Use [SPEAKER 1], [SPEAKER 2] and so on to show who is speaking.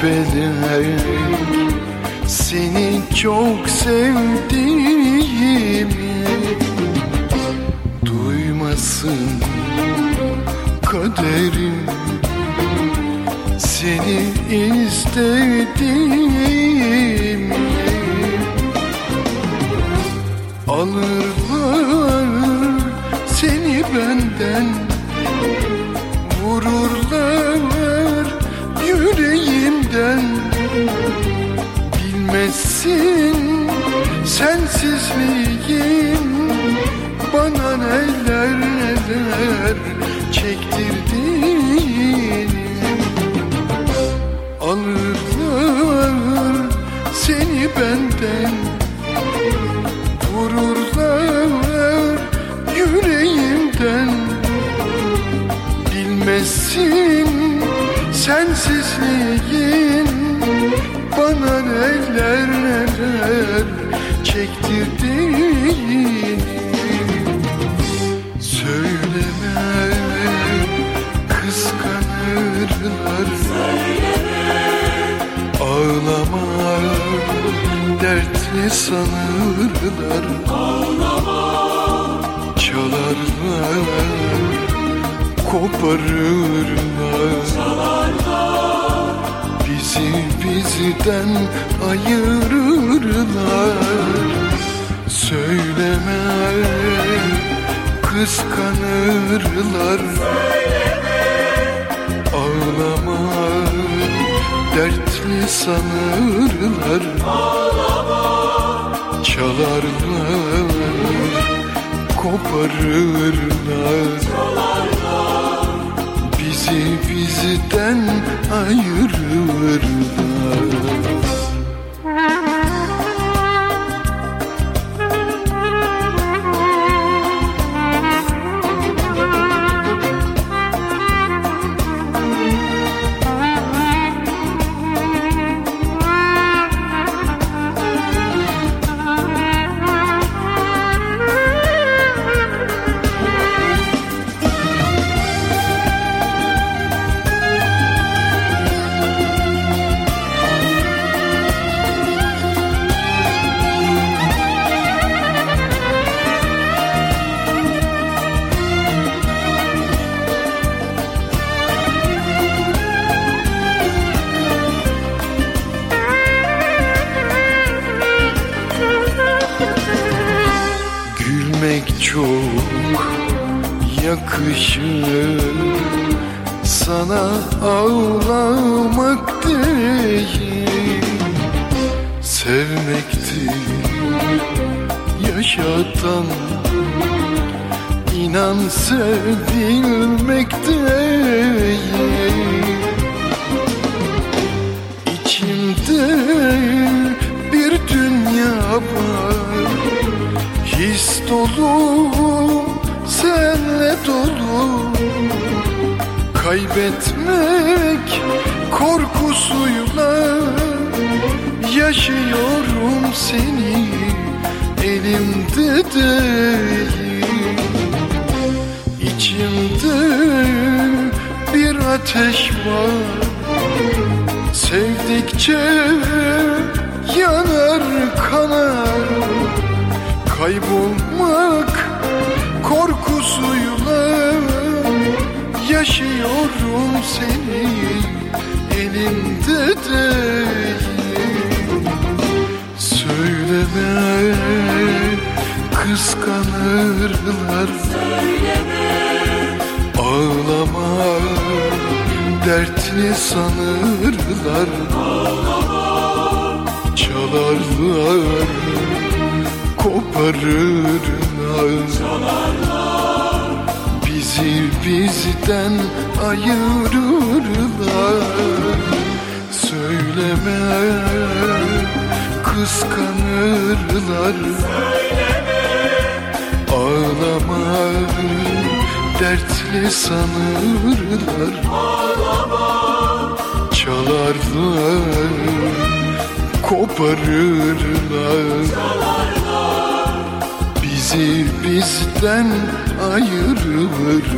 [SPEAKER 1] felek Seni çok sevdiğimi Duymasın kaderim. Seni istediğimi Alırlar seni benden Vururlar yüreğimden Bilmezsin sensizliğin Bana neler neler çektirdiğini kıskanırlar Ağlama dertli sanırlar. Çalarlar koparırlar. Bizi bizden ayırırlar. Söyleme kıskanırlar Ağlama. Dertli sanırlar. Çalarlar. Koparırlar. Bizi bizden ayırırlar çok yakışır. Sana ağlamak değil Sevmektir yaşatan. İnan sevilmek Kaybetmek korkusuyla Yaşıyorum seni elimde değil. İçimde bir ateş var. Sevdikçe yanar kanar. Kaybolmak Yaşıyorum seni elimde değil. Söyleme kıskanırlar. Ağlama dertli sanırlar. Çalarlar koparırlar Bizi bizden ayırırlar. Söyleme kıskanırlar. Ağlama dertli sanırlar. Çalarlar koparırlar Bizi bizden ayırırlar